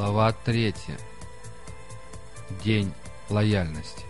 Глава третья. День лояльности.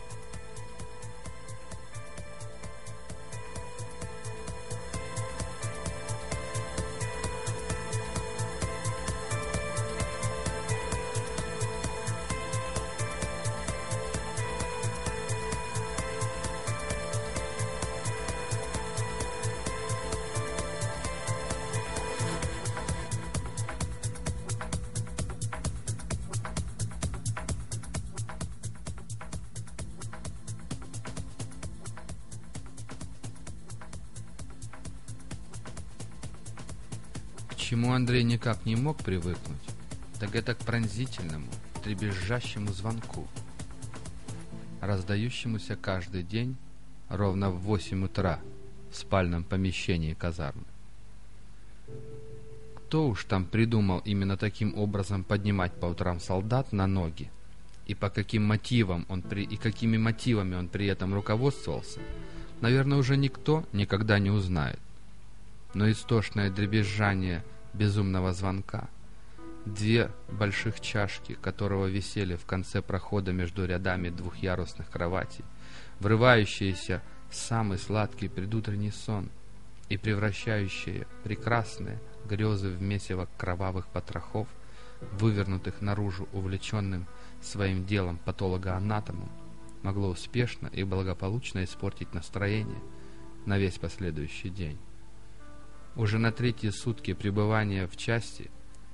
Никак не мог привыкнуть, так это к пронзительному, требезжащему звонку, раздающемуся каждый день ровно в восемь утра в спальном помещении казармы. Кто уж там придумал именно таким образом поднимать по утрам солдат на ноги, и по каким мотивам он при... и какими мотивами он при этом руководствовался, наверное, уже никто никогда не узнает. Но истошное дребезжание безумного звонка, две больших чашки, которого висели в конце прохода между рядами двухъярусных кроватей, врывающиеся в самый сладкий предутренний сон и превращающие прекрасные грезы в месиво кровавых потрохов, вывернутых наружу увлеченным своим делом патологоанатомом, могло успешно и благополучно испортить настроение на весь последующий день. Уже на третьи сутки пребывания в части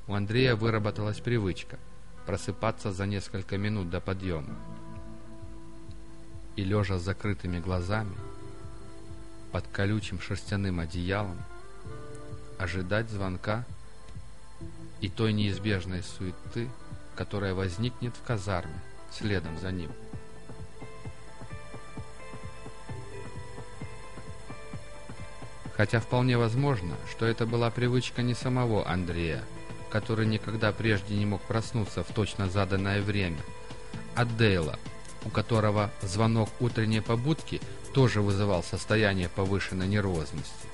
у Андрея выработалась привычка просыпаться за несколько минут до подъема. И лежа с закрытыми глазами, под колючим шерстяным одеялом, ожидать звонка и той неизбежной суеты, которая возникнет в казарме следом за ним. Хотя вполне возможно, что это была привычка не самого Андрея, который никогда прежде не мог проснуться в точно заданное время, а Дейла, у которого звонок утренней побудки тоже вызывал состояние повышенной нервозности.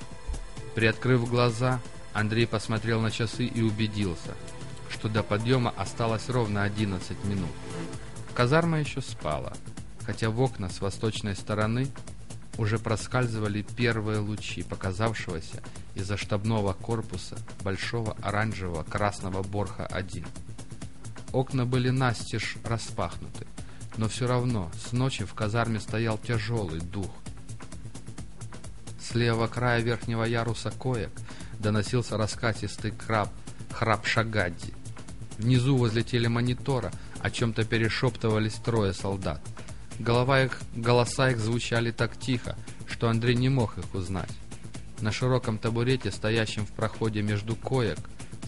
Приоткрыв глаза, Андрей посмотрел на часы и убедился, что до подъема осталось ровно 11 минут. Казарма еще спала, хотя в окна с восточной стороны уже проскальзывали первые лучи показавшегося из-за штабного корпуса большого оранжевого красного Борха-1. Окна были настежь распахнуты, но все равно с ночи в казарме стоял тяжелый дух. С левого края верхнего яруса коек доносился раскатистый краб, храп Шагадди. Внизу возле телемонитора о чем-то перешептывались трое солдат. Голова их, голоса их звучали так тихо, что Андрей не мог их узнать. На широком табурете, стоящем в проходе между коек,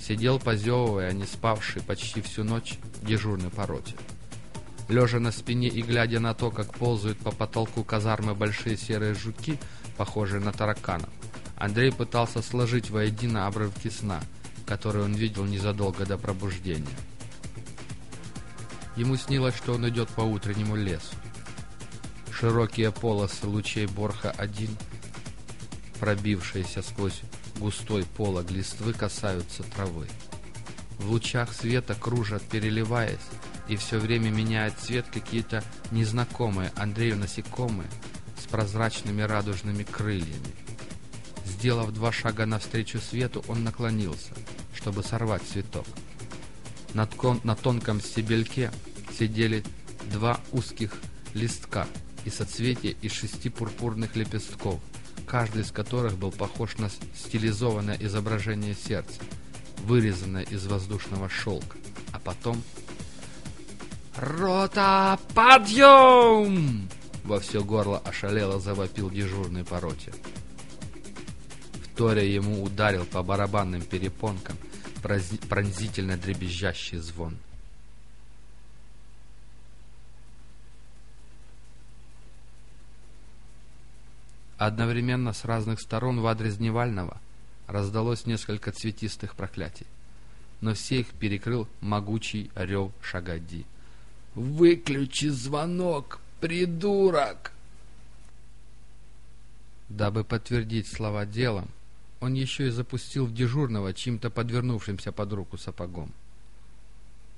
сидел, позевывая, не спавший почти всю ночь, дежурный по роте. Лежа на спине и глядя на то, как ползают по потолку казармы большие серые жуки, похожие на тараканов, Андрей пытался сложить воедино обрывки сна, которые он видел незадолго до пробуждения. Ему снилось, что он идет по утреннему лесу. Широкие полосы лучей Борха-1, пробившиеся сквозь густой полог листвы, касаются травы. В лучах света кружат, переливаясь, и все время меняют цвет какие-то незнакомые Андрею насекомые с прозрачными радужными крыльями. Сделав два шага навстречу свету, он наклонился, чтобы сорвать цветок. На тонком стебельке сидели два узких листка и соцветия из шести пурпурных лепестков, каждый из которых был похож на стилизованное изображение сердца, вырезанное из воздушного шелка. А потом... «Рота, подъем!» Во все горло ошалело завопил дежурный по роте. Вторя ему ударил по барабанным перепонкам пронзительно дребезжащий звон. Одновременно с разных сторон в адрес Дневального раздалось несколько цветистых проклятий, но все их перекрыл могучий рев Шагадди. «Выключи звонок, придурок!» Дабы подтвердить слова делом, он еще и запустил в дежурного чьим-то подвернувшимся под руку сапогом.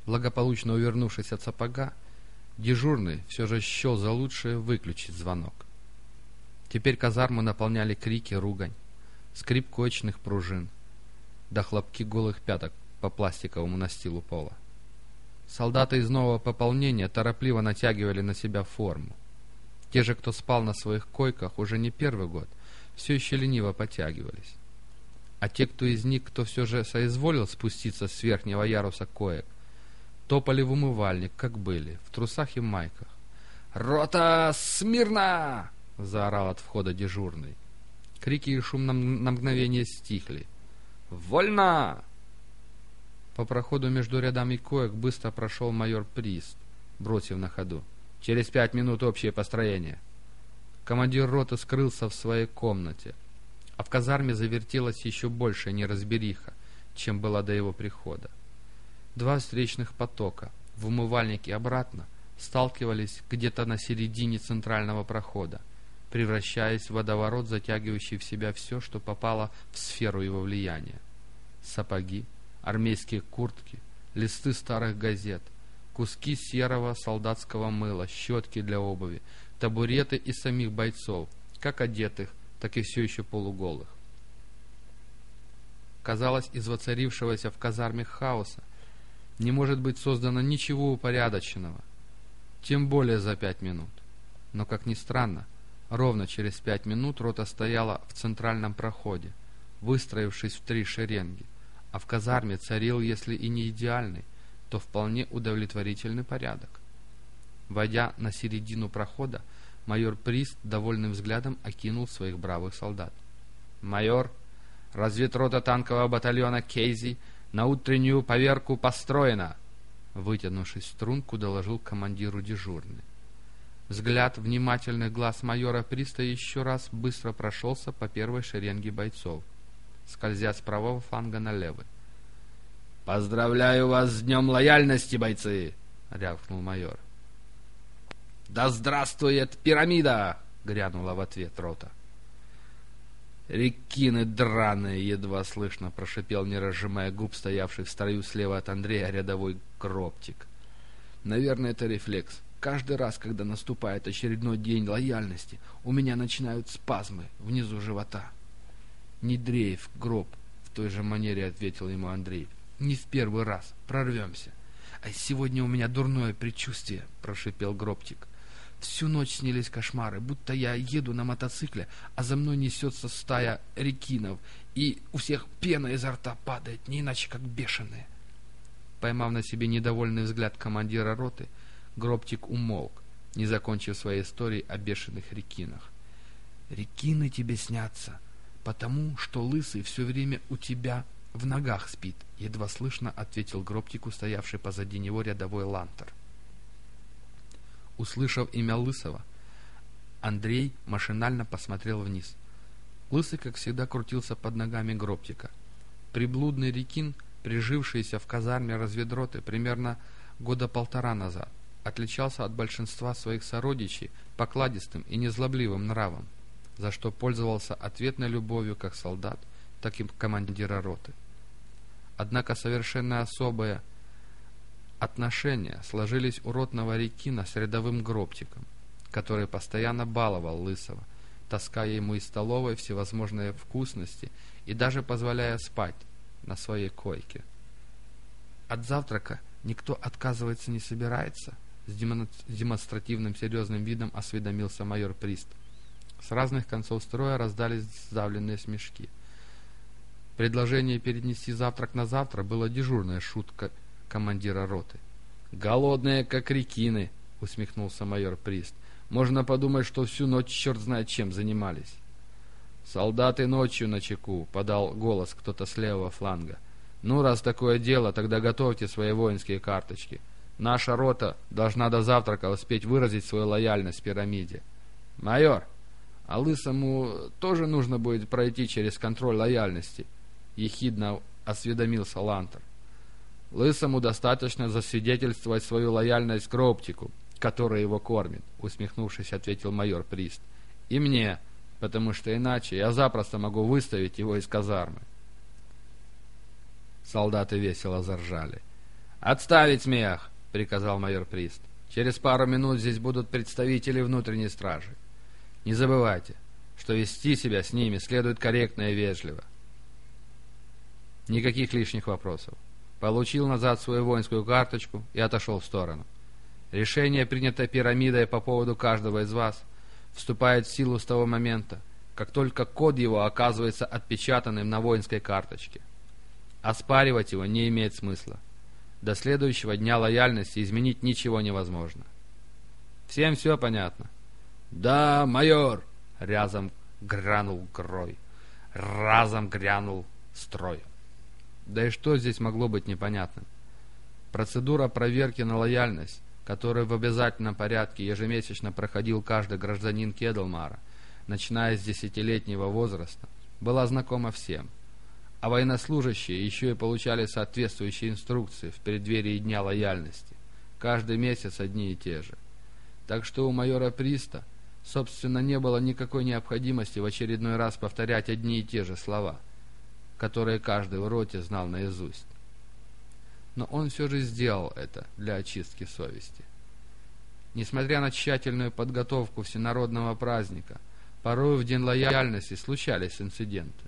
Благополучно увернувшись от сапога, дежурный все же счел за лучшее выключить звонок. Теперь казарму наполняли крики, ругань, скрип коечных пружин, до хлопки голых пяток по пластиковому настилу пола. Солдаты из нового пополнения торопливо натягивали на себя форму. Те же, кто спал на своих койках уже не первый год, все еще лениво потягивались. А те, кто из них, кто все же соизволил спуститься с верхнего яруса коек, Топали в умывальник, как были, в трусах и майках. «Рота, смирно!» — заорал от входа дежурный. Крики и шум на, на мгновение стихли. «Вольно!» По проходу между рядами коек быстро прошел майор Прист, бросив на ходу. «Через пять минут общее построение». Командир роты скрылся в своей комнате, а в казарме завертелась еще большая неразбериха, чем была до его прихода. Два встречных потока, в умывальник и обратно, сталкивались где-то на середине центрального прохода, превращаясь в водоворот, затягивающий в себя все, что попало в сферу его влияния. Сапоги, армейские куртки, листы старых газет, куски серого солдатского мыла, щетки для обуви, табуреты и самих бойцов, как одетых, так и все еще полуголых. Казалось, из воцарившегося в казарме хаоса не может быть создано ничего упорядоченного, тем более за пять минут. Но, как ни странно, ровно через пять минут рота стояла в центральном проходе, выстроившись в три шеренги, а в казарме царил, если и не идеальный, то вполне удовлетворительный порядок. Войдя на середину прохода, майор Прист довольным взглядом окинул своих бравых солдат. «Майор, разведрота танкового батальона Кейзи на утреннюю поверку построено!» Вытянувшись в струнку, доложил командиру дежурный. Взгляд внимательных глаз майора Приста еще раз быстро прошелся по первой шеренге бойцов, скользя с правого фланга на левый. «Поздравляю вас с днем лояльности, бойцы!» — рявкнул майор. «Да здравствует пирамида!» — грянула в ответ рота. «Рекины драные!» — едва слышно прошипел, не разжимая губ, стоявший в строю слева от Андрея рядовой гробтик. «Наверное, это рефлекс. Каждый раз, когда наступает очередной день лояльности, у меня начинают спазмы внизу живота». «Не дрейф, гроб!» — в той же манере ответил ему Андрей. «Не в первый раз. Прорвемся». «А сегодня у меня дурное предчувствие», — прошипел гробтик. Всю ночь снились кошмары, будто я еду на мотоцикле, а за мной несется стая рекинов, и у всех пена изо рта падает, не иначе как бешеные. Поймав на себе недовольный взгляд командира роты, Гробтик умолк, не закончив своей истории о бешеных рекинах. «Рекины тебе снятся, потому что лысый все время у тебя в ногах спит», едва слышно ответил Гробтику, стоявший позади него рядовой лантер. Услышав имя Лысого, Андрей машинально посмотрел вниз. Лысый, как всегда, крутился под ногами гробтика. Приблудный Рекин, прижившийся в казарме разведроты примерно года полтора назад, отличался от большинства своих сородичей покладистым и незлобливым нравом, за что пользовался ответной любовью как солдат, так и командира роты. Однако совершенно особое Отношения сложились у ротного Рекина с рядовым гробтиком, который постоянно баловал Лысого, таская ему из столовой всевозможные вкусности и даже позволяя спать на своей койке. От завтрака никто отказываться не собирается, с демонстративным серьезным видом осведомился майор Прист. С разных концов строя раздались сдавленные смешки. Предложение перенести завтрак на завтра было дежурная шутка командира роты. «Голодные, как рекины», — усмехнулся майор Прист. «Можно подумать, что всю ночь черт знает чем занимались». «Солдаты ночью на чеку», — подал голос кто-то с левого фланга. «Ну, раз такое дело, тогда готовьте свои воинские карточки. Наша рота должна до завтрака успеть выразить свою лояльность пирамиде». «Майор, а Лысому тоже нужно будет пройти через контроль лояльности?» — ехидно осведомился Лантер. Лысому достаточно засвидетельствовать свою лояльность к Роптику, который его кормит, усмехнувшись, ответил майор Прист. И мне, потому что иначе я запросто могу выставить его из казармы. Солдаты весело заржали. «Отставить смех!» — приказал майор Прист. «Через пару минут здесь будут представители внутренней стражи. Не забывайте, что вести себя с ними следует корректно и вежливо. Никаких лишних вопросов. Получил назад свою воинскую карточку и отошел в сторону. Решение, принятое пирамидой по поводу каждого из вас, вступает в силу с того момента, как только код его оказывается отпечатанным на воинской карточке. Оспаривать его не имеет смысла. До следующего дня лояльности изменить ничего невозможно. Всем все понятно? «Да, майор!» — рязом грянул Грой. Разом грянул строй. Да и что здесь могло быть непонятным? Процедура проверки на лояльность, которую в обязательном порядке ежемесячно проходил каждый гражданин Кедлмара, начиная с десятилетнего возраста, была знакома всем. А военнослужащие еще и получали соответствующие инструкции в преддверии Дня лояльности. Каждый месяц одни и те же. Так что у майора Приста – Собственно, не было никакой необходимости в очередной раз повторять одни и те же слова, которые каждый в роте знал наизусть. Но он все же сделал это для очистки совести. Несмотря на тщательную подготовку всенародного праздника, порой в день лояльности случались инциденты.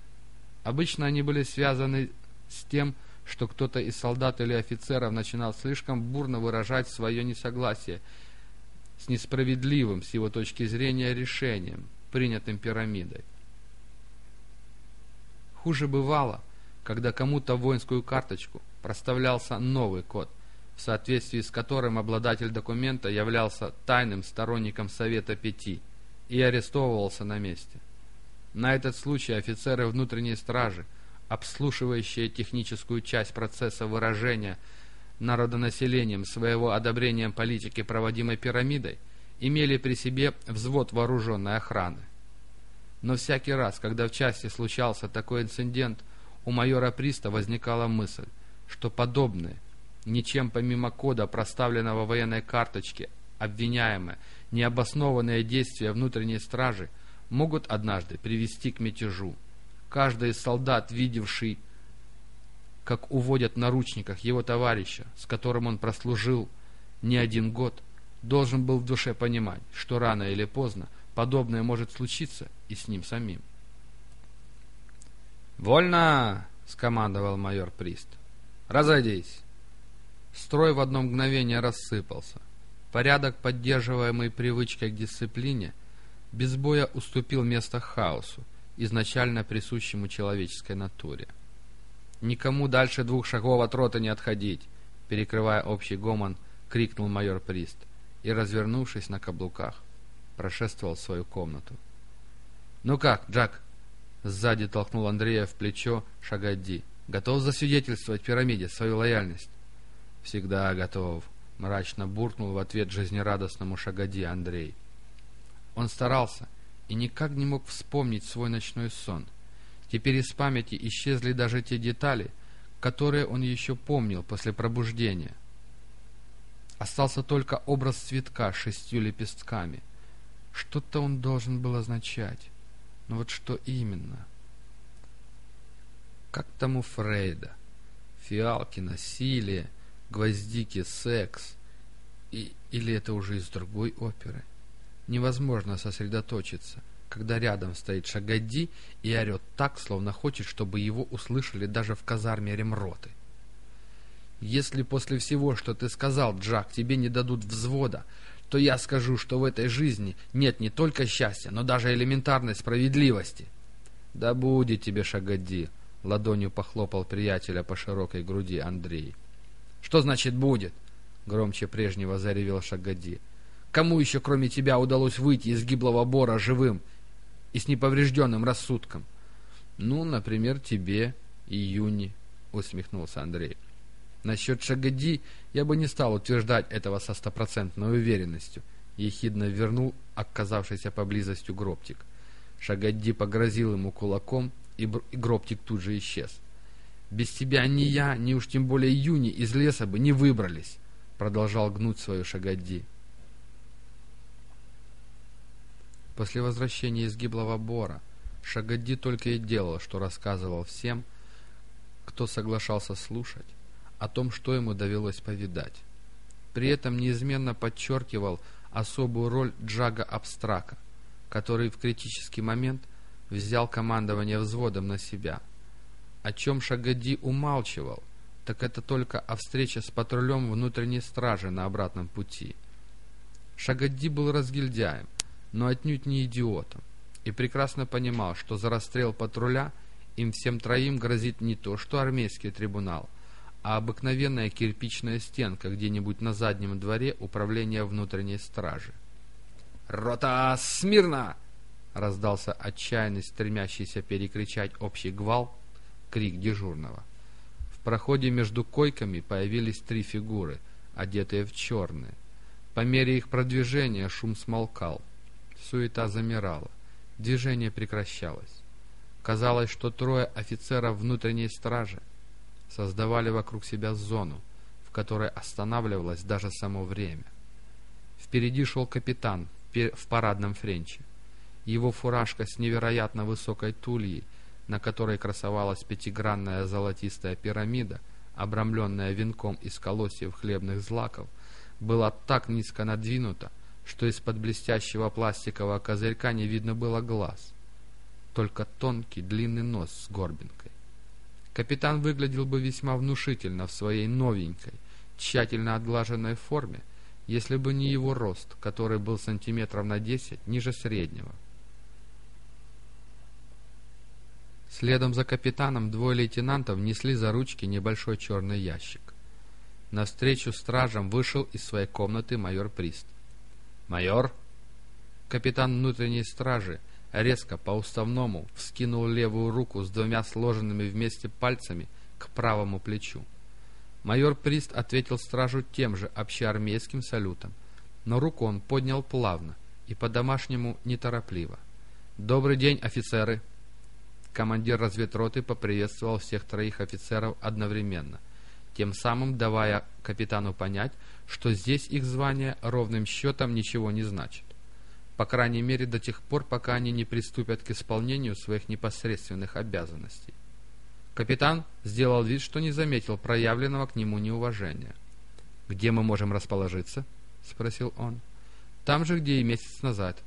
Обычно они были связаны с тем, что кто-то из солдат или офицеров начинал слишком бурно выражать свое несогласие с несправедливым, с его точки зрения, решением, принятым пирамидой. Хуже бывало, когда кому-то воинскую карточку проставлялся новый код, в соответствии с которым обладатель документа являлся тайным сторонником Совета Пяти и арестовывался на месте. На этот случай офицеры внутренней стражи, обслушивающие техническую часть процесса выражения народонаселением своего одобрения политики, проводимой пирамидой, имели при себе взвод вооруженной охраны. Но всякий раз, когда в части случался такой инцидент, у майора Приста возникала мысль, что подобные, ничем помимо кода, проставленного военной карточке, обвиняемые, необоснованные действия внутренней стражи могут однажды привести к мятежу. Каждый солдат, видевший как уводят в наручниках его товарища, с которым он прослужил не один год, должен был в душе понимать, что рано или поздно подобное может случиться и с ним самим. «Вольно!» — скомандовал майор Прист. «Разойдись!» Строй в одно мгновение рассыпался. Порядок, поддерживаемый привычкой к дисциплине, без боя уступил место хаосу, изначально присущему человеческой натуре. «Никому дальше двух шагов от рота не отходить!» Перекрывая общий гомон, крикнул майор Прист и, развернувшись на каблуках, прошествовал в свою комнату. «Ну как, Джак?» Сзади толкнул Андрея в плечо Шагадди. «Готов засвидетельствовать пирамиде свою лояльность?» «Всегда готов», — мрачно буркнул в ответ жизнерадостному Шагадди Андрей. Он старался и никак не мог вспомнить свой ночной сон — Теперь из памяти исчезли даже те детали, которые он еще помнил после пробуждения. Остался только образ цветка с шестью лепестками. Что-то он должен был означать. Но вот что именно? Как там у Фрейда? Фиалки, насилие, гвоздики, секс. И, или это уже из другой оперы? Невозможно сосредоточиться когда рядом стоит Шагадди и орет так, словно хочет, чтобы его услышали даже в казарме ремроты. Если после всего, что ты сказал, Джак, тебе не дадут взвода, то я скажу, что в этой жизни нет не только счастья, но даже элементарной справедливости. Да будет тебе, Шагадди, ладонью похлопал приятеля по широкой груди Андрей. Что значит будет? Громче прежнего заревел Шагадди. Кому еще, кроме тебя, удалось выйти из гиблого бора живым и с неповрежденным рассудком. Ну, например, тебе и Юни, усмехнулся Андрей. Насчет Шагади я бы не стал утверждать этого со стопроцентной уверенностью, ехидно вернул оказавшийся поблизостью гробтик. Шагадди погрозил ему кулаком, и, и гробтик тут же исчез. «Без тебя ни я, ни уж тем более Юни из леса бы не выбрались», продолжал гнуть свою Шагадди. После возвращения из гиблого бора Шагадди только и делал, что рассказывал всем, кто соглашался слушать, о том, что ему довелось повидать. При этом неизменно подчеркивал особую роль Джага Абстрака, который в критический момент взял командование взводом на себя. О чем Шагади умалчивал, так это только о встрече с патрулем внутренней стражи на обратном пути. Шагади был разгильдяем, но отнюдь не идиотом, и прекрасно понимал, что за расстрел патруля им всем троим грозит не то, что армейский трибунал, а обыкновенная кирпичная стенка где-нибудь на заднем дворе управления внутренней стражи. «Рота, смирно!» — раздался отчаянный, стремящийся перекричать общий гвал, крик дежурного. В проходе между койками появились три фигуры, одетые в черные. По мере их продвижения шум смолкал. Суета замирала. Движение прекращалось. Казалось, что трое офицеров внутренней стражи создавали вокруг себя зону, в которой останавливалось даже само время. Впереди шел капитан в парадном френче. Его фуражка с невероятно высокой тульей — на которой красовалась пятигранная золотистая пирамида, обрамленная венком из колосьев хлебных злаков, была так низко надвинута, что из-под блестящего пластикового козырька не видно было глаз, только тонкий длинный нос с горбинкой. Капитан выглядел бы весьма внушительно в своей новенькой, тщательно отглаженной форме, если бы не его рост, который был сантиметров на десять ниже среднего. Следом за капитаном двое лейтенантов несли за ручки небольшой черный ящик. Навстречу стражам вышел из своей комнаты майор Прист. «Майор!» Капитан внутренней стражи резко по-уставному вскинул левую руку с двумя сложенными вместе пальцами к правому плечу. Майор Прист ответил стражу тем же общеармейским салютом, но руку он поднял плавно и по-домашнему неторопливо. «Добрый день, офицеры!» Командир разведроты поприветствовал всех троих офицеров одновременно, тем самым давая капитану понять, что здесь их звание ровным счетом ничего не значит. По крайней мере до тех пор, пока они не приступят к исполнению своих непосредственных обязанностей. Капитан сделал вид, что не заметил проявленного к нему неуважения. «Где мы можем расположиться?» — спросил он. «Там же, где и месяц назад».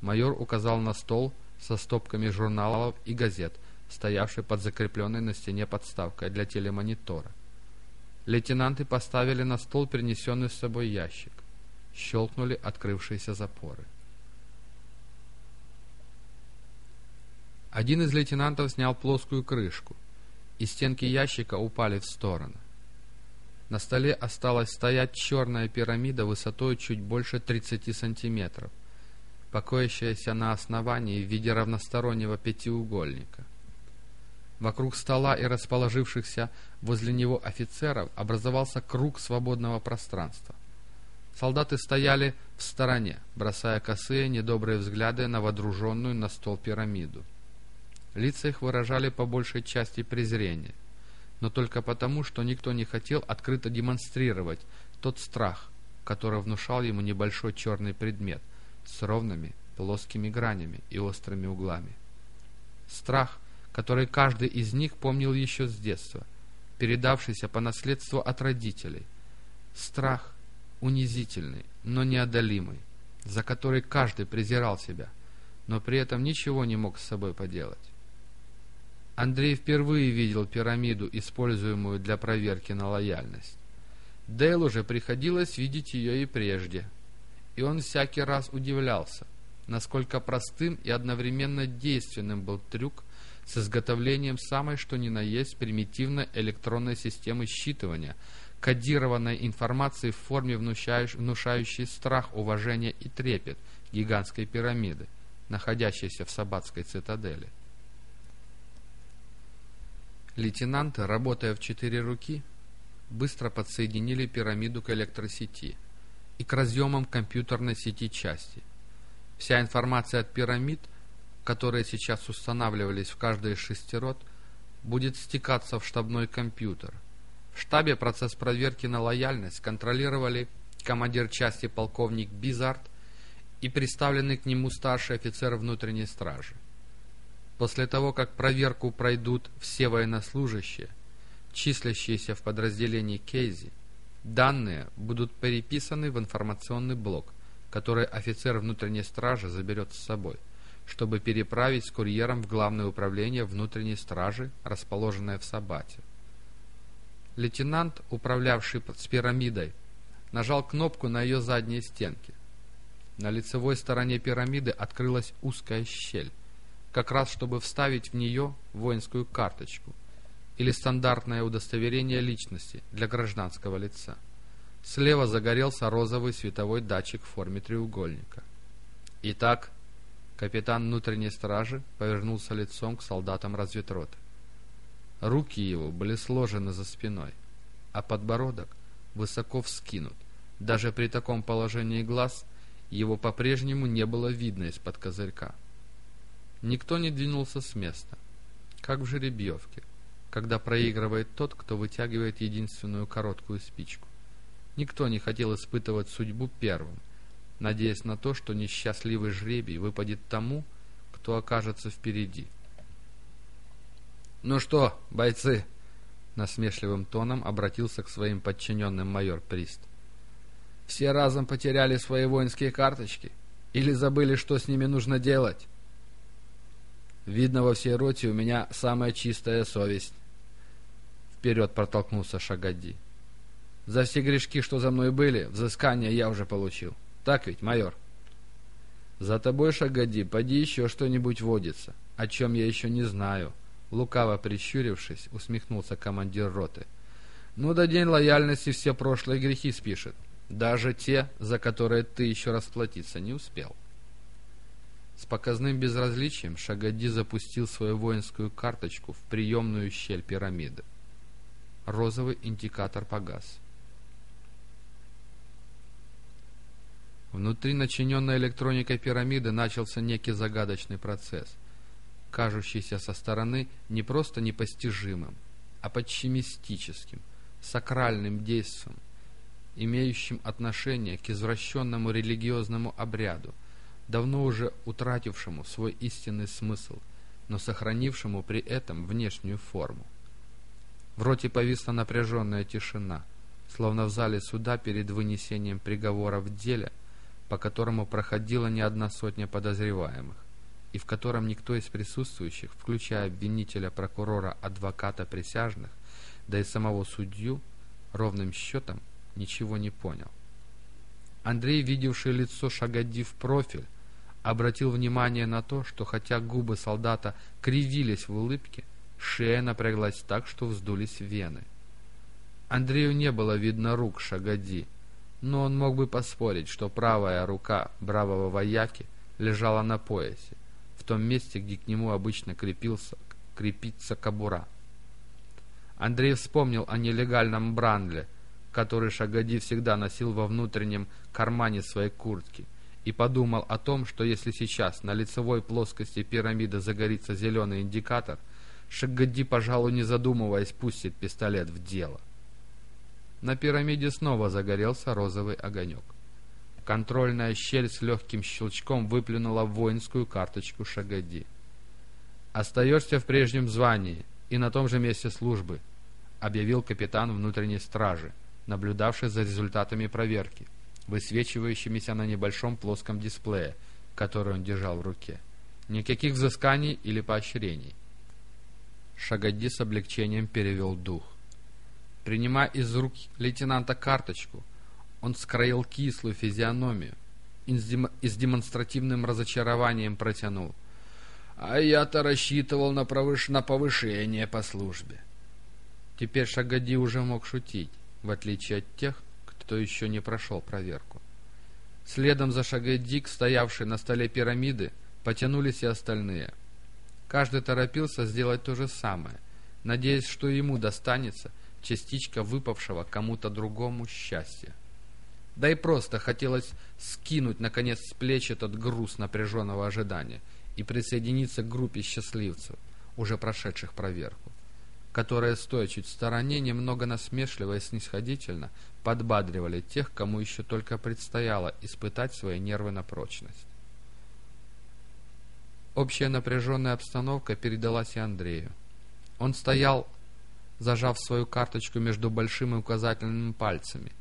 Майор указал на стол, со стопками журналов и газет, стоявшей под закрепленной на стене подставкой для телемонитора. Лейтенанты поставили на стол принесенный с собой ящик. Щелкнули открывшиеся запоры. Один из лейтенантов снял плоскую крышку, и стенки ящика упали в сторону. На столе осталась стоять черная пирамида высотой чуть больше 30 сантиметров – покоящаяся на основании в виде равностороннего пятиугольника. Вокруг стола и расположившихся возле него офицеров образовался круг свободного пространства. Солдаты стояли в стороне, бросая косые недобрые взгляды на водруженную на стол пирамиду. Лица их выражали по большей части презрение, но только потому, что никто не хотел открыто демонстрировать тот страх, который внушал ему небольшой черный предмет — с ровными плоскими гранями и острыми углами. Страх, который каждый из них помнил еще с детства, передавшийся по наследству от родителей. Страх унизительный, но неодолимый, за который каждый презирал себя, но при этом ничего не мог с собой поделать. Андрей впервые видел пирамиду, используемую для проверки на лояльность. Дейл уже приходилось видеть ее и прежде – и он всякий раз удивлялся, насколько простым и одновременно действенным был трюк с изготовлением самой что ни на есть примитивной электронной системы считывания, кодированной информации в форме внушающей страх, уважение и трепет гигантской пирамиды, находящейся в Сабатской цитадели. Лейтенанты, работая в четыре руки, быстро подсоединили пирамиду к электросети – и к разъемам компьютерной сети части. Вся информация от пирамид, которые сейчас устанавливались в каждой из шестерот, будет стекаться в штабной компьютер. В штабе процесс проверки на лояльность контролировали командир части полковник Бизард и представленный к нему старший офицер внутренней стражи. После того, как проверку пройдут все военнослужащие, числящиеся в подразделении Кейзи, данные будут переписаны в информационный блок, который офицер внутренней стражи заберет с собой, чтобы переправить с курьером в Главное управление внутренней стражи, расположенное в Сабате. Лейтенант, управлявший с пирамидой, нажал кнопку на ее задней стенке. На лицевой стороне пирамиды открылась узкая щель, как раз чтобы вставить в нее воинскую карточку или стандартное удостоверение личности для гражданского лица. Слева загорелся розовый световой датчик в форме треугольника. Итак, капитан внутренней стражи повернулся лицом к солдатам разведроты. Руки его были сложены за спиной, а подбородок высоко вскинут. Даже при таком положении глаз его по-прежнему не было видно из-под козырька. Никто не двинулся с места, как в жеребьевке, когда проигрывает тот, кто вытягивает единственную короткую спичку. Никто не хотел испытывать судьбу первым, надеясь на то, что несчастливый жребий выпадет тому, кто окажется впереди. «Ну что, бойцы?» — насмешливым тоном обратился к своим подчиненным майор Прист. «Все разом потеряли свои воинские карточки? Или забыли, что с ними нужно делать?» «Видно, во всей роте у меня самая чистая совесть». Вперед протолкнулся Шагади. «За все грешки, что за мной были, взыскание я уже получил. Так ведь, майор?» «За тобой, Шагади, поди еще что-нибудь водится, о чем я еще не знаю». Лукаво прищурившись, усмехнулся командир роты. «Ну да день лояльности все прошлые грехи спишет, даже те, за которые ты еще расплатиться не успел». С показным безразличием Шагади запустил свою воинскую карточку в приемную щель пирамиды. Розовый индикатор погас. Внутри начиненной электроникой пирамиды начался некий загадочный процесс – кажущийся со стороны не просто непостижимым, а почти мистическим, сакральным действием, имеющим отношение к извращенному религиозному обряду, давно уже утратившему свой истинный смысл, но сохранившему при этом внешнюю форму. В роте повисла напряженная тишина, словно в зале суда перед вынесением приговора в деле, по которому проходила не одна сотня подозреваемых и в котором никто из присутствующих, включая обвинителя, прокурора, адвоката, присяжных, да и самого судью, ровным счетом ничего не понял. Андрей, видевший лицо Шагади в профиль, обратил внимание на то, что хотя губы солдата кривились в улыбке, шея напряглась так, что вздулись вены. Андрею не было видно рук Шагади, но он мог бы поспорить, что правая рука бравого вояки лежала на поясе, том месте, где к нему обычно крепился, крепится кобура. Андрей вспомнил о нелегальном брандле, который Шагади всегда носил во внутреннем кармане своей куртки, и подумал о том, что если сейчас на лицевой плоскости пирамиды загорится зеленый индикатор, Шагади, пожалуй, не задумываясь, пустит пистолет в дело. На пирамиде снова загорелся розовый огонек. Контрольная щель с легким щелчком выплюнула воинскую карточку Шагади. «Остаешься в прежнем звании и на том же месте службы», объявил капитан внутренней стражи, наблюдавший за результатами проверки, высвечивающимися на небольшом плоском дисплее, который он держал в руке. Никаких взысканий или поощрений. Шагади с облегчением перевел дух. Принимая из рук лейтенанта карточку, он скроил кислую физиономию и с демонстративным разочарованием протянул. «А я-то рассчитывал на, повыш... на повышение по службе». Теперь Шагади уже мог шутить, в отличие от тех, кто еще не прошел проверку. Следом за Шагади, стоявшей на столе пирамиды, потянулись и остальные. Каждый торопился сделать то же самое, надеясь, что ему достанется частичка выпавшего кому-то другому счастья. Да и просто хотелось скинуть, наконец, с плеч этот груз напряженного ожидания и присоединиться к группе счастливцев, уже прошедших проверку, которые, стоя чуть в стороне, немного насмешливо и снисходительно подбадривали тех, кому еще только предстояло испытать свои нервы на прочность. Общая напряженная обстановка передалась и Андрею. Он стоял зажав свою карточку между большим и указательным пальцами,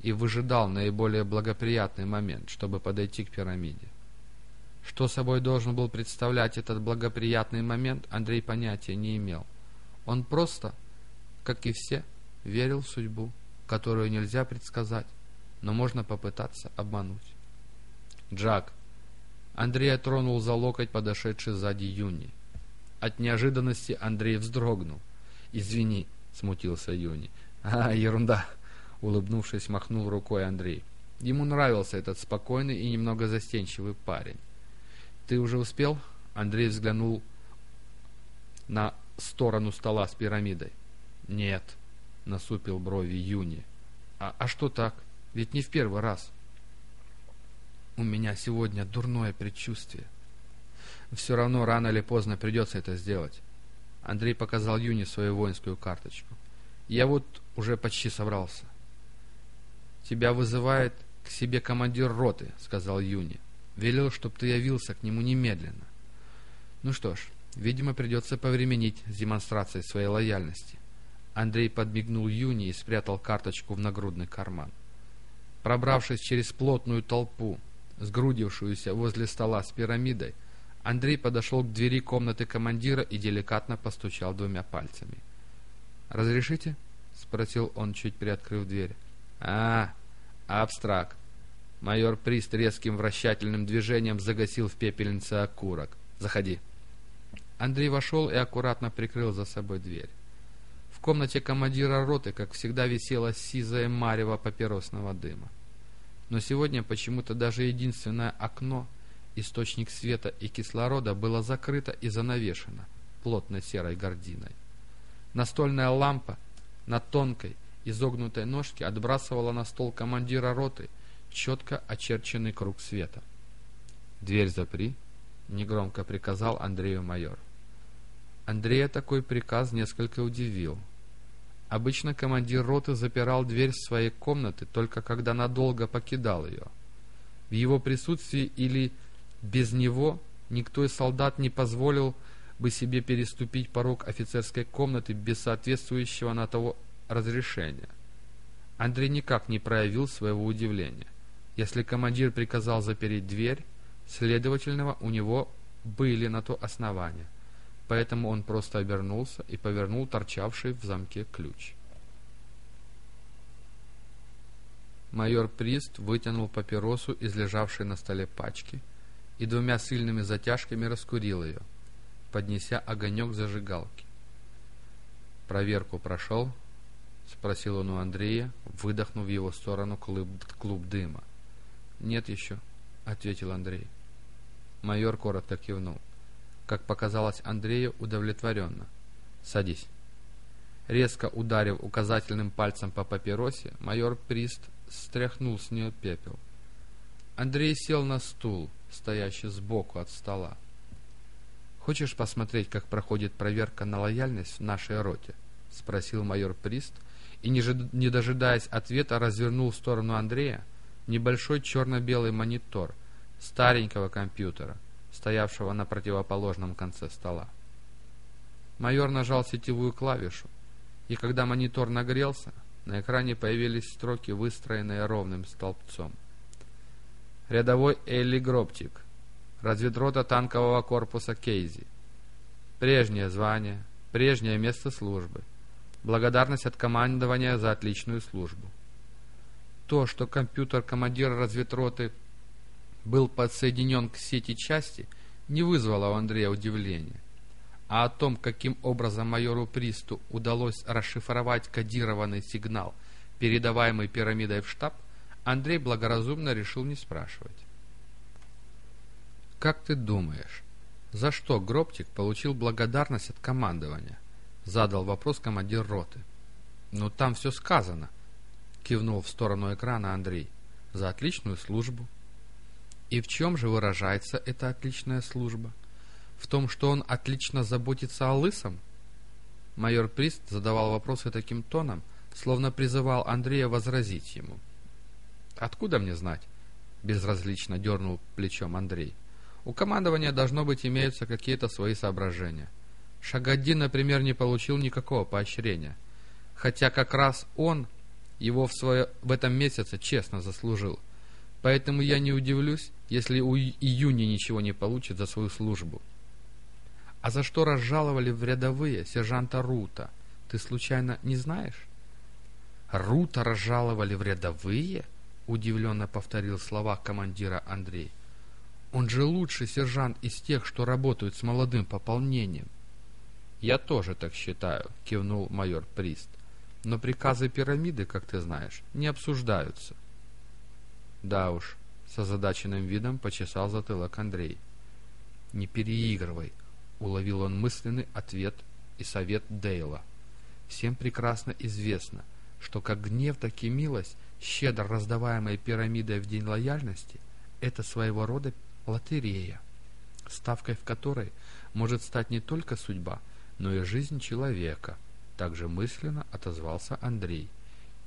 и выжидал наиболее благоприятный момент, чтобы подойти к пирамиде. Что собой должен был представлять этот благоприятный момент, Андрей понятия не имел. Он просто, как и все, верил в судьбу, которую нельзя предсказать, но можно попытаться обмануть. «Джак!» Андрей тронул за локоть подошедший сзади Юни. От неожиданности Андрей вздрогнул. «Извини», — смутился Юни. «А, ерунда!» — улыбнувшись, махнул рукой Андрей. Ему нравился этот спокойный и немного застенчивый парень. «Ты уже успел?» Андрей взглянул на сторону стола с пирамидой. «Нет», — насупил брови Юни. «А, «А что так? Ведь не в первый раз». «У меня сегодня дурное предчувствие». «Все равно рано или поздно придется это сделать». Андрей показал Юни свою воинскую карточку. «Я вот уже почти собрался». «Тебя вызывает к себе командир роты», — сказал Юни. Велел, чтоб ты явился к нему немедленно. Ну что ж, видимо, придется повременить с демонстрацией своей лояльности. Андрей подмигнул Юни и спрятал карточку в нагрудный карман. Пробравшись через плотную толпу, сгрудившуюся возле стола с пирамидой, Андрей подошел к двери комнаты командира и деликатно постучал двумя пальцами. «Разрешите?» — спросил он, чуть приоткрыв дверь. «А, абстракт. Майор Прист резким вращательным движением загасил в пепельнице окурок. «Заходи». Андрей вошел и аккуратно прикрыл за собой дверь. В комнате командира роты, как всегда, висело сизое марево папиросного дыма. Но сегодня почему-то даже единственное окно, источник света и кислорода, было закрыто и занавешено плотной серой гординой. Настольная лампа на тонкой, изогнутой ножке отбрасывала на стол командира роты – четко очерченный круг света. «Дверь запри», — негромко приказал Андрею майор. Андрея такой приказ несколько удивил. Обычно командир роты запирал дверь своей комнаты только когда надолго покидал ее. В его присутствии или без него никто из солдат не позволил бы себе переступить порог офицерской комнаты без соответствующего на того разрешения. Андрей никак не проявил своего удивления. Если командир приказал запереть дверь, следовательно, у него были на то основания, поэтому он просто обернулся и повернул торчавший в замке ключ. Майор Прист вытянул папиросу из лежавшей на столе пачки и двумя сильными затяжками раскурил ее, поднеся огонек зажигалки. «Проверку прошел?» — спросил он у Андрея, выдохнув в его сторону клуб, клуб дыма. «Нет еще», — ответил Андрей. Майор коротко кивнул. Как показалось Андрею, удовлетворенно. «Садись». Резко ударив указательным пальцем по папиросе, майор Прист стряхнул с нее пепел. Андрей сел на стул, стоящий сбоку от стола. «Хочешь посмотреть, как проходит проверка на лояльность в нашей роте?» — спросил майор Прист, и, не дожидаясь ответа, развернул в сторону Андрея небольшой черно-белый монитор старенького компьютера, стоявшего на противоположном конце стола. Майор нажал сетевую клавишу, и когда монитор нагрелся, на экране появились строки, выстроенные ровным столбцом. Рядовой Элли Гробтик, разведрота танкового корпуса Кейзи. Прежнее звание, прежнее место службы. Благодарность от командования за отличную службу. То, что компьютер командира разведроты был подсоединен к сети части, не вызвало у Андрея удивления. А о том, каким образом майору Присту удалось расшифровать кодированный сигнал, передаваемый пирамидой в штаб, Андрей благоразумно решил не спрашивать. «Как ты думаешь, за что Гробтик получил благодарность от командования?» — задал вопрос командир роты. «Ну, там все сказано», кивнул в сторону экрана Андрей. За отличную службу. И в чем же выражается эта отличная служба? В том, что он отлично заботится о лысом? Майор Прист задавал вопросы таким тоном, словно призывал Андрея возразить ему. «Откуда мне знать?» — безразлично дернул плечом Андрей. «У командования должно быть имеются какие-то свои соображения. Шагадди, например, не получил никакого поощрения, хотя как раз он его в, свое, в этом месяце честно заслужил. Поэтому я не удивлюсь, если у июня ничего не получит за свою службу. А за что разжаловали в рядовые сержанта Рута? Ты случайно не знаешь? Рута разжаловали в рядовые? Удивленно повторил слова командира Андрей. Он же лучший сержант из тех, что работают с молодым пополнением. «Я тоже так считаю», — кивнул майор Прист. «Но приказы пирамиды, как ты знаешь, не обсуждаются». «Да уж», — с озадаченным видом почесал затылок Андрей. «Не переигрывай», — уловил он мысленный ответ и совет Дейла. «Всем прекрасно известно, что как гнев, так и милость, щедро раздаваемая пирамидой в день лояльности, это своего рода лотерея, ставкой в которой может стать не только судьба, но и жизнь человека, также мысленно отозвался Андрей.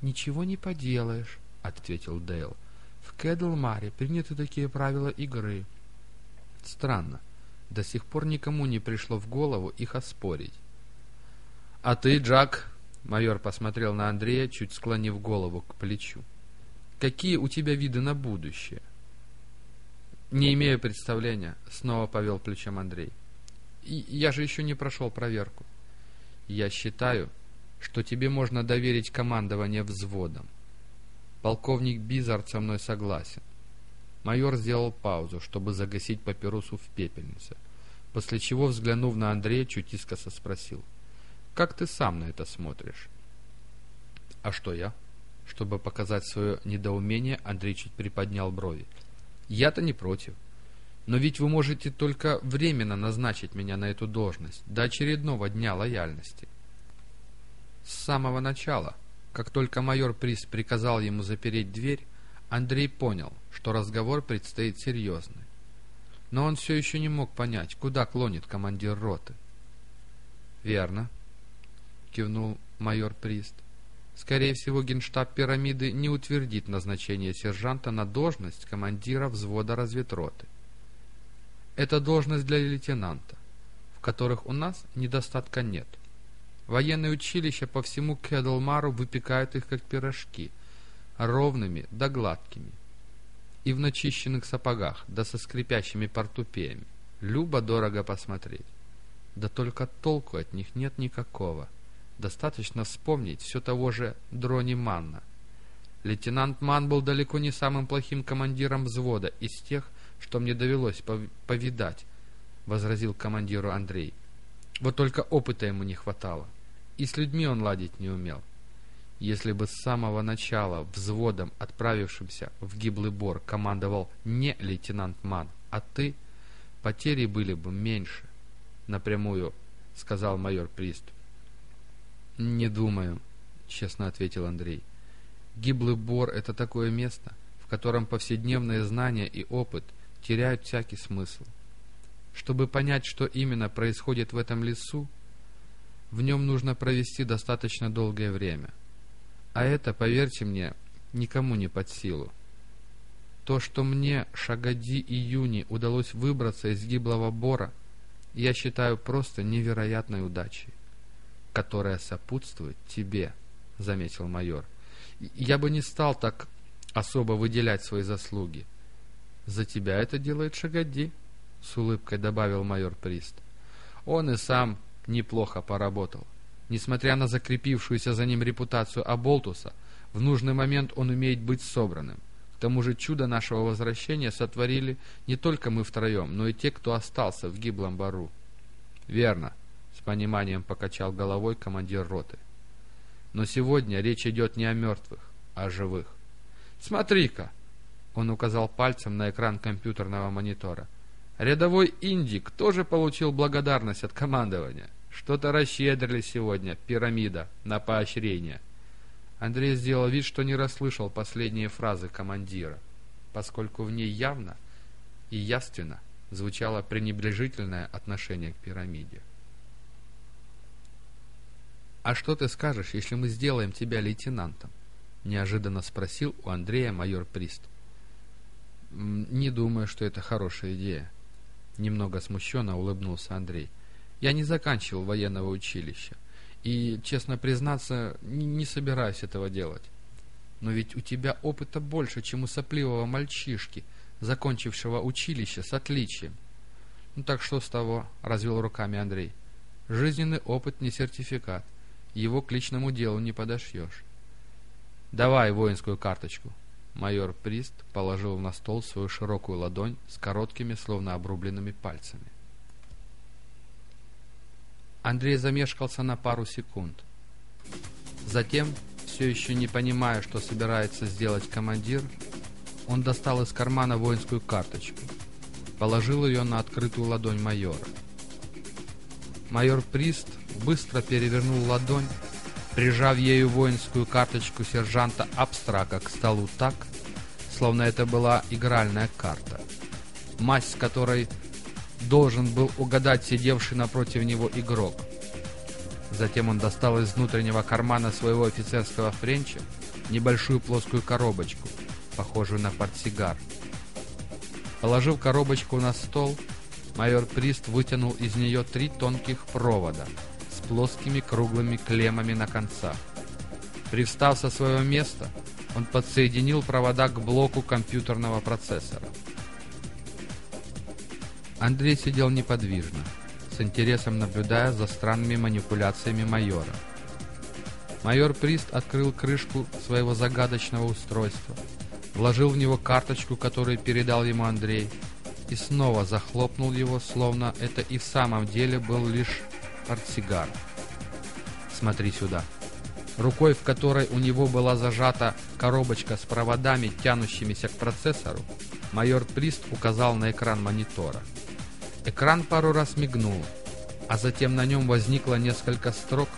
«Ничего не поделаешь», — ответил Дейл. «В Кэдлмаре приняты такие правила игры». Странно, до сих пор никому не пришло в голову их оспорить. «А ты, Джак?» — майор посмотрел на Андрея, чуть склонив голову к плечу. «Какие у тебя виды на будущее?» «Не имею представления», — снова повел плечом Андрей. Я же еще не прошел проверку. Я считаю, что тебе можно доверить командование взводом. Полковник Бизард со мной согласен. Майор сделал паузу, чтобы загасить папиросу в пепельнице, после чего, взглянув на Андрея, чуть искоса спросил. «Как ты сам на это смотришь?» «А что я?» Чтобы показать свое недоумение, Андрей чуть приподнял брови. «Я-то не против. Но ведь вы можете только временно назначить меня на эту должность, до очередного дня лояльности. С самого начала, как только майор Приз приказал ему запереть дверь, Андрей понял, что разговор предстоит серьезный. Но он все еще не мог понять, куда клонит командир роты. «Верно», — кивнул майор Прист. «Скорее всего, генштаб пирамиды не утвердит назначение сержанта на должность командира взвода разведроты. Это должность для лейтенанта, в которых у нас недостатка нет. Военные училища по всему Кедлмару выпекают их как пирожки, ровными да гладкими, и в начищенных сапогах, да со скрипящими портупеями. Любо-дорого посмотреть. Да только толку от них нет никакого. Достаточно вспомнить все того же Дрони Манна. Лейтенант Ман был далеко не самым плохим командиром взвода из тех, что мне довелось повидать, — возразил командиру Андрей. Вот только опыта ему не хватало, и с людьми он ладить не умел. Если бы с самого начала взводом, отправившимся в гиблый бор, командовал не лейтенант Ман, а ты, потери были бы меньше, — напрямую сказал майор Прист. — Не думаю, — честно ответил Андрей. — Гиблый бор — это такое место, в котором повседневные знания и опыт теряют всякий смысл. Чтобы понять, что именно происходит в этом лесу, в нем нужно провести достаточно долгое время. А это, поверьте мне, никому не под силу. То, что мне, Шагади и Юни, удалось выбраться из гиблого бора, я считаю просто невероятной удачей, которая сопутствует тебе, — заметил майор. Я бы не стал так особо выделять свои заслуги — «За тебя это делает Шагадди», — с улыбкой добавил майор Прист. Он и сам неплохо поработал. Несмотря на закрепившуюся за ним репутацию Аболтуса, в нужный момент он умеет быть собранным. К тому же чудо нашего возвращения сотворили не только мы втроем, но и те, кто остался в гиблом бару. «Верно», — с пониманием покачал головой командир роты. «Но сегодня речь идет не о мертвых, а о живых. Смотри-ка!» Он указал пальцем на экран компьютерного монитора. Рядовой Индик тоже получил благодарность от командования. Что-то расщедрили сегодня, пирамида, на поощрение. Андрей сделал вид, что не расслышал последние фразы командира, поскольку в ней явно и явственно звучало пренебрежительное отношение к пирамиде. «А что ты скажешь, если мы сделаем тебя лейтенантом?» — неожиданно спросил у Андрея майор Прист. «Не думаю, что это хорошая идея», — немного смущенно улыбнулся Андрей. Я не заканчивал военного училища. И, честно признаться, не, собираюсь этого делать. Но ведь у тебя опыта больше, чем у сопливого мальчишки, закончившего училище с отличием. Ну так что с того, развел руками Андрей. Жизненный опыт не сертификат. Его к личному делу не подошьешь. Давай воинскую карточку. Майор Прист положил на стол свою широкую ладонь с короткими, словно обрубленными пальцами. Андрей замешкался на пару секунд. Затем, все еще не понимая, что собирается сделать командир, он достал из кармана воинскую карточку, положил ее на открытую ладонь майора. Майор Прист быстро перевернул ладонь, прижав ею воинскую карточку сержанта Абстрака к столу так, словно это была игральная карта, масть которой должен был угадать сидевший напротив него игрок. Затем он достал из внутреннего кармана своего офицерского френча небольшую плоскую коробочку, похожую на портсигар. Положив коробочку на стол, майор Прист вытянул из нее три тонких провода с плоскими круглыми клеммами на концах. Привстав со своего места, он подсоединил провода к блоку компьютерного процессора. Андрей сидел неподвижно, с интересом наблюдая за странными манипуляциями майора. Майор Прист открыл крышку своего загадочного устройства, вложил в него карточку, которую передал ему Андрей, и снова захлопнул его, словно это и в самом деле был лишь портсигар. «Смотри сюда». Рукой, в которой у него была зажата коробочка с проводами, тянущимися к процессору, майор Прист указал на экран монитора – Экран пару раз мигнул, а затем на нем возникло несколько строк,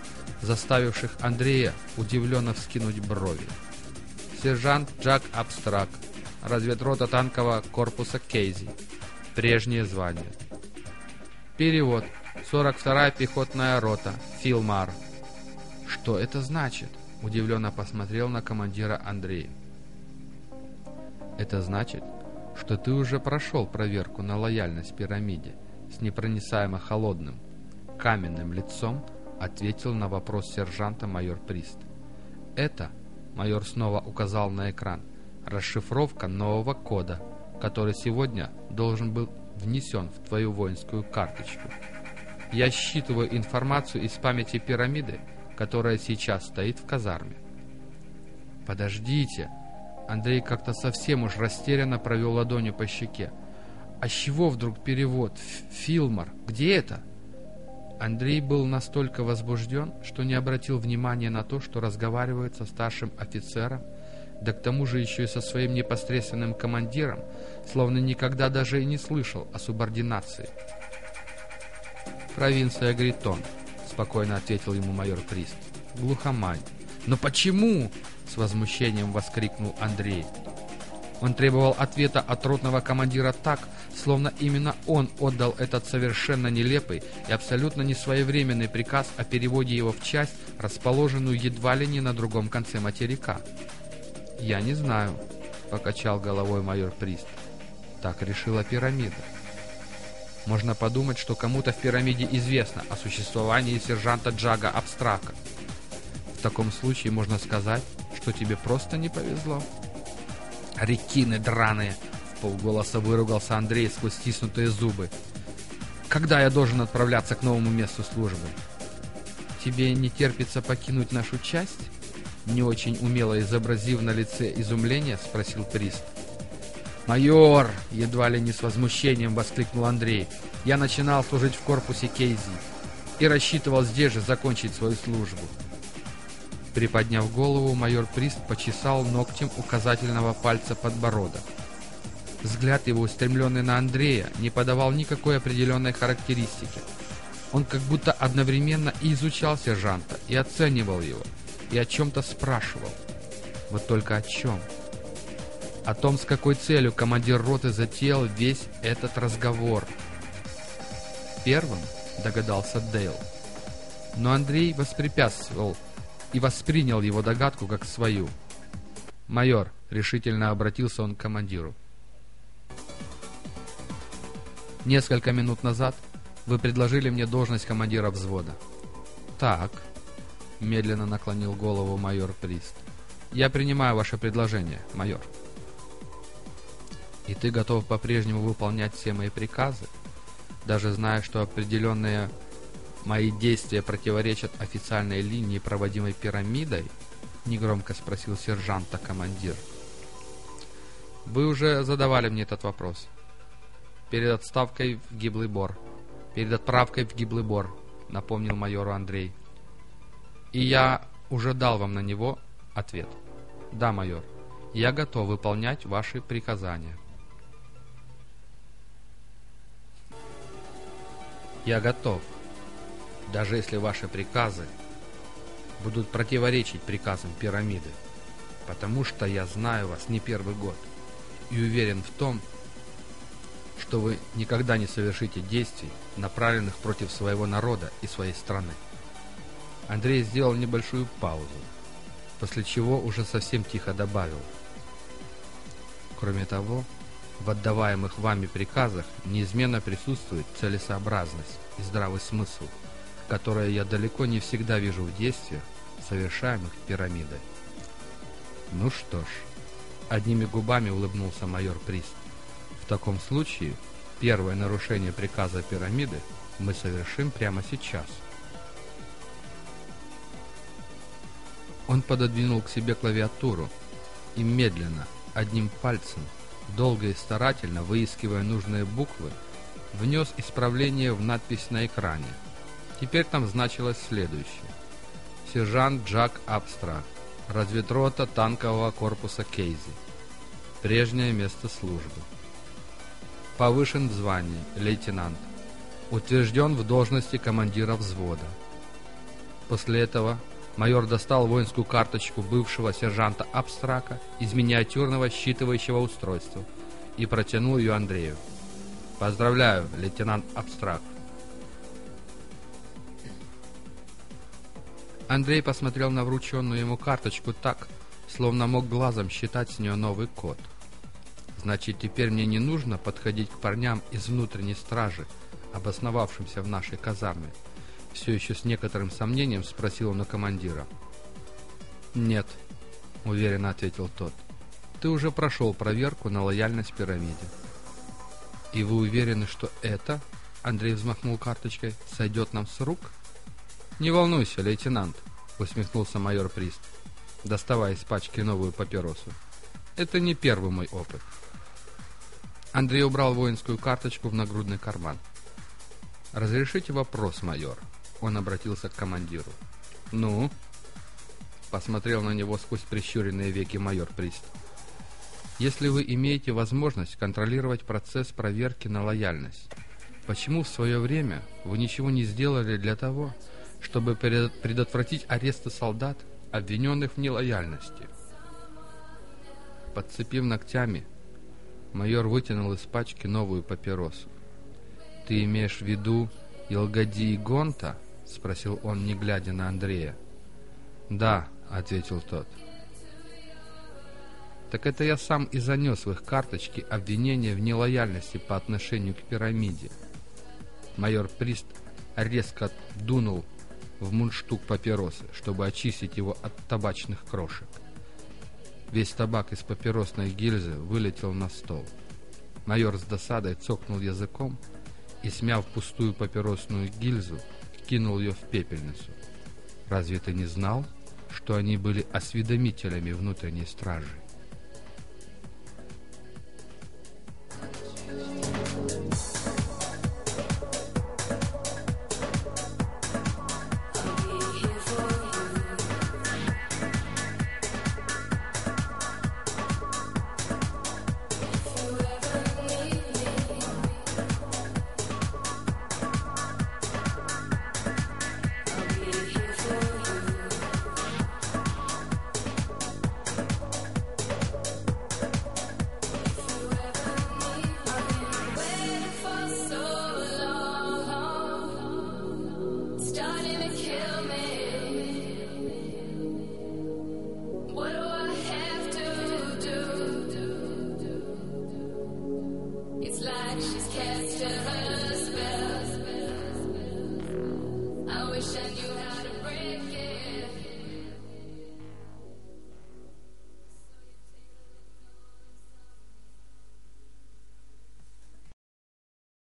заставивших Андрея удивленно вскинуть брови. Сержант Джак Абстрак, разведрота танкового корпуса Кейзи. Прежнее звание. Перевод. 42-я пехотная рота. Филмар. Что это значит? Удивленно посмотрел на командира Андрей. Это значит, что ты уже прошел проверку на лояльность пирамиде с непроницаемо холодным, каменным лицом ответил на вопрос сержанта майор Прист. Это, майор снова указал на экран, расшифровка нового кода, который сегодня должен был внесен в твою воинскую карточку. Я считываю информацию из памяти пирамиды, которая сейчас стоит в казарме. Подождите, Андрей как-то совсем уж растерянно провел ладонью по щеке. «А с чего вдруг перевод? Филмар? Где это?» Андрей был настолько возбужден, что не обратил внимания на то, что разговаривает со старшим офицером, да к тому же еще и со своим непосредственным командиром, словно никогда даже и не слышал о субординации. «Провинция Гритон», — спокойно ответил ему майор Прист. «Глухомань». «Но почему?» — с возмущением воскликнул Андрей. Он требовал ответа от ротного командира так, словно именно он отдал этот совершенно нелепый и абсолютно несвоевременный приказ о переводе его в часть, расположенную едва ли не на другом конце материка. «Я не знаю», — покачал головой майор Прист. «Так решила пирамида». Можно подумать, что кому-то в пирамиде известно о существовании сержанта Джага Абстрака. В таком случае можно сказать, что тебе просто не повезло. Рекины драные! Полголоса выругался Андрей сквозь стиснутые зубы. Когда я должен отправляться к новому месту службы? Тебе не терпится покинуть нашу часть? Не очень умело изобразив на лице изумление, спросил Прист. «Майор!» — едва ли не с возмущением воскликнул Андрей. «Я начинал служить в корпусе Кейзи и рассчитывал здесь же закончить свою службу. Приподняв голову, майор Прист почесал ногтем указательного пальца подбородок. Взгляд его, устремленный на Андрея, не подавал никакой определенной характеристики. Он как будто одновременно и изучал сержанта, и оценивал его, и о чем-то спрашивал. Вот только о чем? О том, с какой целью командир роты затеял весь этот разговор. Первым догадался Дейл. Но Андрей воспрепятствовал и воспринял его догадку как свою. «Майор», — решительно обратился он к командиру. Несколько минут назад Вы предложили мне должность командира взвода. Так, медленно наклонил голову майор Прист. Я принимаю ваше предложение, майор. И ты готов по-прежнему выполнять все мои приказы, даже зная, что определенные мои действия противоречат официальной линии, проводимой пирамидой? Негромко спросил сержанта командир. Вы уже задавали мне этот вопрос. Перед отставкой в гиблый бор. Перед отправкой в гиблый бор, напомнил майору Андрей. И я уже дал вам на него ответ. Да, майор, я готов выполнять ваши приказания. Я готов, даже если ваши приказы будут противоречить приказам пирамиды, потому что я знаю вас не первый год и уверен в том, что вы никогда не совершите действий, направленных против своего народа и своей страны. Андрей сделал небольшую паузу, после чего уже совсем тихо добавил. Кроме того, в отдаваемых вами приказах неизменно присутствует целесообразность и здравый смысл, которые я далеко не всегда вижу в действиях, совершаемых пирамидой. Ну что ж, одними губами улыбнулся майор Прист. В таком случае, первое нарушение приказа пирамиды мы совершим прямо сейчас. Он пододвинул к себе клавиатуру и медленно, одним пальцем, долго и старательно выискивая нужные буквы, внес исправление в надпись на экране. Теперь там значилось следующее. Сержант Джак Абстракт, разведрота танкового корпуса Кейзи. Прежнее место службы. Повышен в звании, лейтенант. Утвержден в должности командира взвода. После этого Майор достал воинскую карточку бывшего сержанта Абстрака из миниатюрного считывающего устройства и протянул ее Андрею. «Поздравляю, лейтенант Абстрак!» Андрей посмотрел на врученную ему карточку так, словно мог глазом считать с нее новый код. «Значит, теперь мне не нужно подходить к парням из внутренней стражи, обосновавшимся в нашей казарме, все еще с некоторым сомнением спросил он у командира. «Нет», — уверенно ответил тот. «Ты уже прошел проверку на лояльность пирамиде». «И вы уверены, что это, — Андрей взмахнул карточкой, — сойдет нам с рук?» «Не волнуйся, лейтенант», — усмехнулся майор Прист, доставая из пачки новую папиросу. «Это не первый мой опыт». Андрей убрал воинскую карточку в нагрудный карман. «Разрешите вопрос, майор?» Он обратился к командиру. «Ну?» Посмотрел на него сквозь прищуренные веки майор Прист. «Если вы имеете возможность контролировать процесс проверки на лояльность, почему в свое время вы ничего не сделали для того, чтобы предотвратить аресты солдат, обвиненных в нелояльности?» Подцепив ногтями, майор вытянул из пачки новую папиросу. «Ты имеешь в виду Илгади Гонта?» — спросил он, не глядя на Андрея. «Да», — ответил тот. «Так это я сам и занес в их карточки обвинение в нелояльности по отношению к пирамиде». Майор Прист резко дунул в мундштук папиросы, чтобы очистить его от табачных крошек. Весь табак из папиросной гильзы вылетел на стол. Майор с досадой цокнул языком и, смяв пустую папиросную гильзу, кинул ее в пепельницу. Разве ты не знал, что они были осведомителями внутренней стражи?